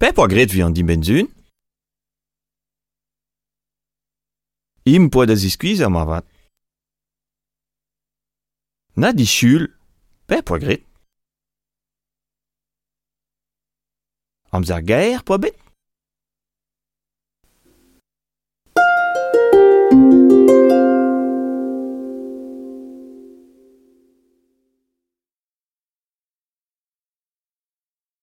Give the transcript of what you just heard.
Pep oa gret vi an dimenzun Im poa da ziskuiz ar marvat. Na dichul, pep oa gret. Amzer gaer poa bet